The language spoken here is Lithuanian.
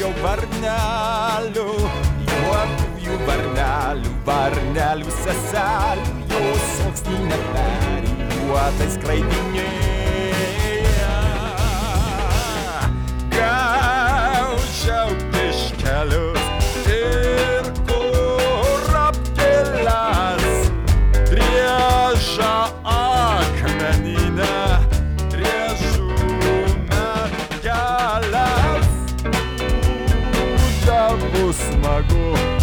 varnelių, juodųjų varnelių, varnelių seselių, jos sokstinė perijuotai skraidinėja. Gal rosto magoou